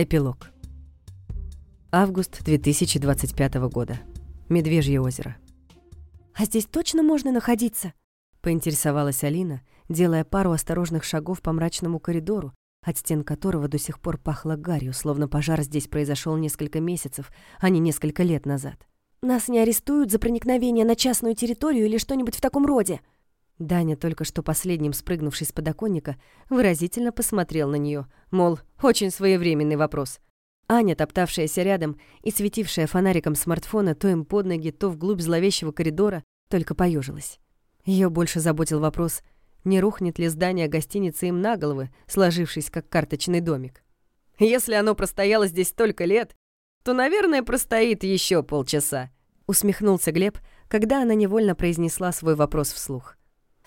Эпилог. Август 2025 года. Медвежье озеро. «А здесь точно можно находиться?» — поинтересовалась Алина, делая пару осторожных шагов по мрачному коридору, от стен которого до сих пор пахло гарью, словно пожар здесь произошел несколько месяцев, а не несколько лет назад. «Нас не арестуют за проникновение на частную территорию или что-нибудь в таком роде?» Даня, только что последним спрыгнувший с подоконника, выразительно посмотрел на нее, мол, очень своевременный вопрос. Аня, топтавшаяся рядом и светившая фонариком смартфона то им под ноги, то вглубь зловещего коридора, только поежилась. Ее больше заботил вопрос, не рухнет ли здание гостиницы им на головы, сложившись как карточный домик. «Если оно простояло здесь столько лет, то, наверное, простоит еще полчаса», усмехнулся Глеб, когда она невольно произнесла свой вопрос вслух.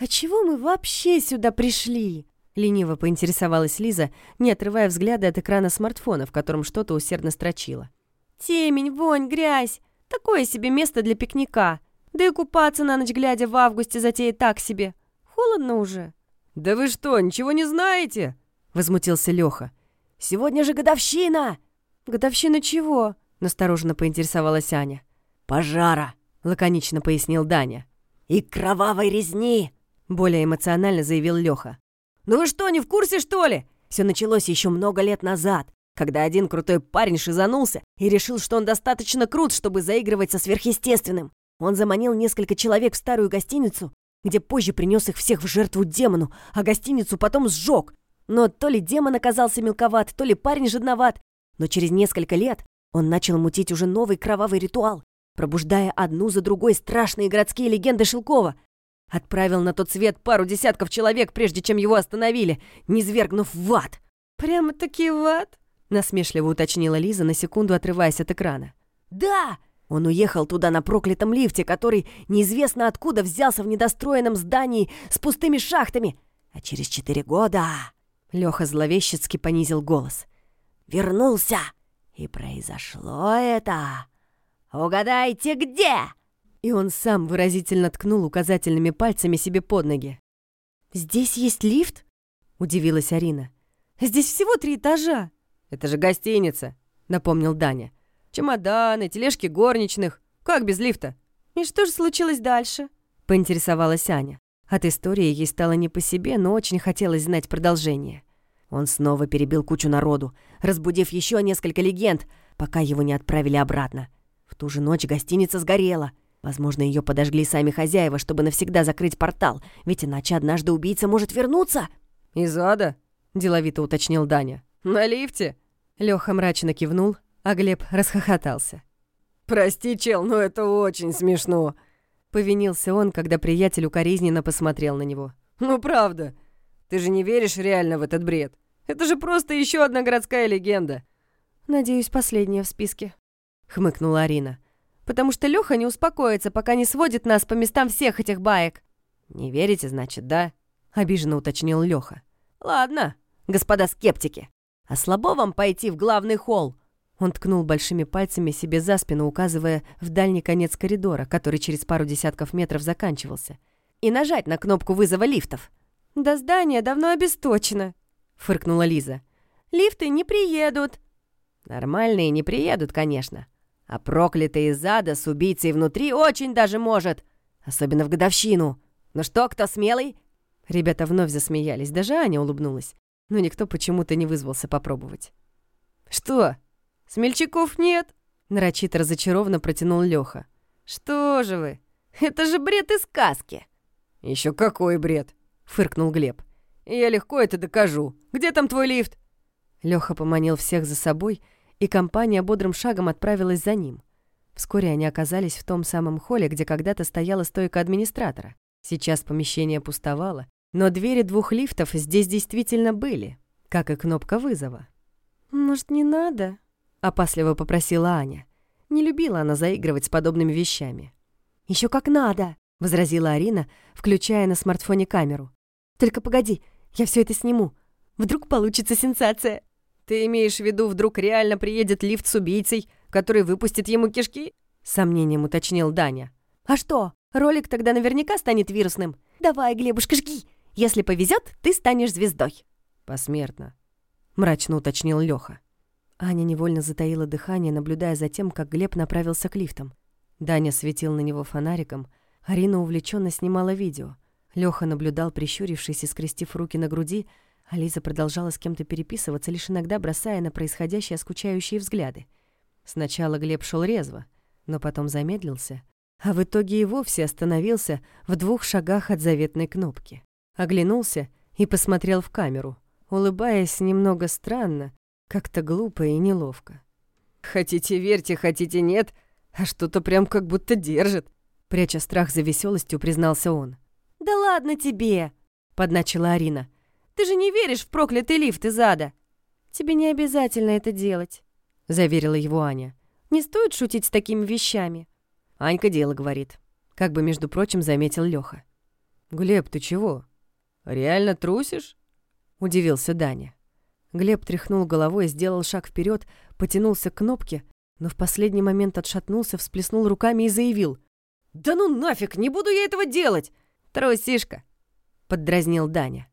«А чего мы вообще сюда пришли?» Лениво поинтересовалась Лиза, не отрывая взгляда от экрана смартфона, в котором что-то усердно строчила. «Темень, вонь, грязь. Такое себе место для пикника. Да и купаться на ночь глядя в августе затея так себе. Холодно уже». «Да вы что, ничего не знаете?» — возмутился Лёха. «Сегодня же годовщина!» «Годовщина чего?» — настороженно поинтересовалась Аня. «Пожара!» — лаконично пояснил Даня. «И кровавой резни!» Более эмоционально заявил Лёха. «Ну вы что, не в курсе, что ли? Все началось еще много лет назад, когда один крутой парень шизанулся и решил, что он достаточно крут, чтобы заигрывать со сверхъестественным. Он заманил несколько человек в старую гостиницу, где позже принес их всех в жертву демону, а гостиницу потом сжег. Но то ли демон оказался мелковат, то ли парень жадноват. Но через несколько лет он начал мутить уже новый кровавый ритуал, пробуждая одну за другой страшные городские легенды Шелкова. Отправил на тот свет пару десятков человек, прежде чем его остановили, низвергнув в ад. «Прямо-таки в ад?» — насмешливо уточнила Лиза, на секунду отрываясь от экрана. «Да!» Он уехал туда на проклятом лифте, который неизвестно откуда взялся в недостроенном здании с пустыми шахтами. А через четыре года... Леха зловещецки понизил голос. «Вернулся! И произошло это... Угадайте, где?» И он сам выразительно ткнул указательными пальцами себе под ноги. «Здесь есть лифт?» — удивилась Арина. «Здесь всего три этажа». «Это же гостиница», — напомнил Даня. «Чемоданы, тележки горничных. Как без лифта?» «И что же случилось дальше?» — поинтересовалась Аня. От истории ей стало не по себе, но очень хотелось знать продолжение. Он снова перебил кучу народу, разбудив еще несколько легенд, пока его не отправили обратно. В ту же ночь гостиница сгорела — Возможно, ее подожгли сами хозяева, чтобы навсегда закрыть портал, ведь иначе однажды убийца может вернуться. «Из ада?» — деловито уточнил Даня. «На лифте?» Леха мрачно кивнул, а Глеб расхохотался. «Прости, чел, но это очень смешно!» Повинился он, когда приятель укоризненно посмотрел на него. «Ну правда, ты же не веришь реально в этот бред? Это же просто еще одна городская легенда!» «Надеюсь, последняя в списке», — хмыкнула Арина потому что Лёха не успокоится, пока не сводит нас по местам всех этих баек». «Не верите, значит, да?» — обиженно уточнил Лёха. «Ладно, господа скептики, а слабо вам пойти в главный холл?» Он ткнул большими пальцами себе за спину, указывая в дальний конец коридора, который через пару десятков метров заканчивался, и нажать на кнопку вызова лифтов. «До здания давно обесточено», — фыркнула Лиза. «Лифты не приедут». «Нормальные не приедут, конечно. А проклятый из ада с убийцей внутри очень даже может. Особенно в годовщину. Ну что, кто смелый?» Ребята вновь засмеялись, даже Аня улыбнулась. Но никто почему-то не вызвался попробовать. «Что? Смельчаков нет?» Нарочито разочарованно протянул Лёха. «Что же вы? Это же бред из сказки!» «Еще какой бред!» — фыркнул Глеб. «Я легко это докажу. Где там твой лифт?» Лёха поманил всех за собой и компания бодрым шагом отправилась за ним. Вскоре они оказались в том самом холле, где когда-то стояла стойка администратора. Сейчас помещение пустовало, но двери двух лифтов здесь действительно были, как и кнопка вызова. «Может, не надо?» — опасливо попросила Аня. Не любила она заигрывать с подобными вещами. Еще как надо!» — возразила Арина, включая на смартфоне камеру. «Только погоди, я все это сниму. Вдруг получится сенсация!» «Ты имеешь в виду, вдруг реально приедет лифт с убийцей, который выпустит ему кишки?» С сомнением уточнил Даня. «А что, ролик тогда наверняка станет вирусным. Давай, Глебушка, жги. Если повезет, ты станешь звездой». «Посмертно», — мрачно уточнил Лёха. Аня невольно затаила дыхание, наблюдая за тем, как Глеб направился к лифтам. Даня светил на него фонариком, Арина увлеченно снимала видео. Лёха наблюдал, прищурившись и скрестив руки на груди, а Лиза продолжала с кем-то переписываться, лишь иногда бросая на происходящее скучающие взгляды. Сначала Глеб шел резво, но потом замедлился, а в итоге и вовсе остановился в двух шагах от заветной кнопки. Оглянулся и посмотрел в камеру, улыбаясь немного странно, как-то глупо и неловко. «Хотите верьте, хотите нет, а что-то прям как будто держит», пряча страх за веселостью, признался он. «Да ладно тебе!» — подначила Арина. «Ты же не веришь в проклятый лифт из ада!» «Тебе не обязательно это делать», — заверила его Аня. «Не стоит шутить с такими вещами». Анька дело говорит. Как бы, между прочим, заметил Лёха. «Глеб, ты чего? Реально трусишь?» — удивился Даня. Глеб тряхнул головой, сделал шаг вперед, потянулся к кнопке, но в последний момент отшатнулся, всплеснул руками и заявил. «Да ну нафиг, не буду я этого делать! Трусишка!» — поддразнил Даня.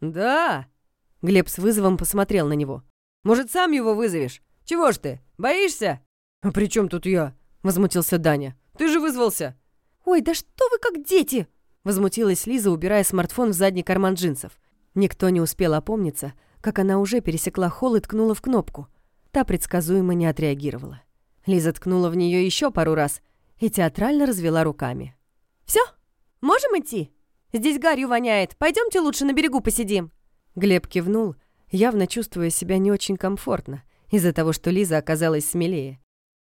«Да!» — Глеб с вызовом посмотрел на него. «Может, сам его вызовешь? Чего ж ты, боишься?» «А при чем тут я?» — возмутился Даня. «Ты же вызвался!» «Ой, да что вы как дети!» — возмутилась Лиза, убирая смартфон в задний карман джинсов. Никто не успел опомниться — как она уже пересекла холл и ткнула в кнопку. Та предсказуемо не отреагировала. Лиза ткнула в нее еще пару раз и театрально развела руками. Все, можем идти? Здесь гарью воняет. Пойдемте лучше на берегу посидим». Глеб кивнул, явно чувствуя себя не очень комфортно из-за того, что Лиза оказалась смелее,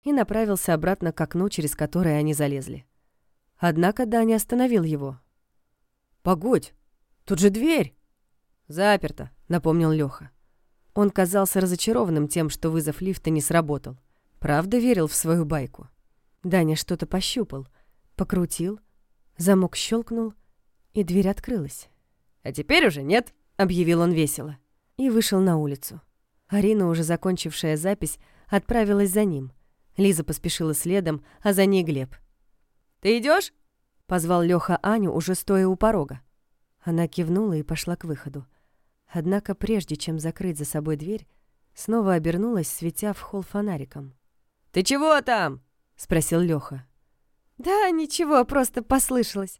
и направился обратно к окну, через которое они залезли. Однако Даня остановил его. «Погодь, тут же дверь!» «Заперто», — напомнил Лёха. Он казался разочарованным тем, что вызов лифта не сработал. Правда верил в свою байку. Даня что-то пощупал, покрутил, замок щелкнул, и дверь открылась. «А теперь уже нет», — объявил он весело. И вышел на улицу. Арина, уже закончившая запись, отправилась за ним. Лиза поспешила следом, а за ней Глеб. «Ты идешь? позвал Лёха Аню, уже стоя у порога. Она кивнула и пошла к выходу. Однако прежде чем закрыть за собой дверь, снова обернулась, светя в холл фонариком. «Ты чего там?» — спросил Лёха. «Да, ничего, просто послышалось».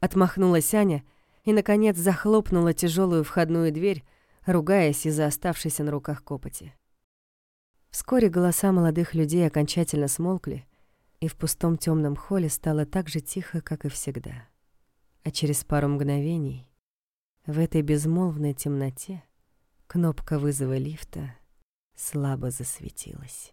Отмахнулась Аня и, наконец, захлопнула тяжелую входную дверь, ругаясь из-за оставшейся на руках копоти. Вскоре голоса молодых людей окончательно смолкли, и в пустом темном холле стало так же тихо, как и всегда. А через пару мгновений в этой безмолвной темноте кнопка вызова лифта слабо засветилась.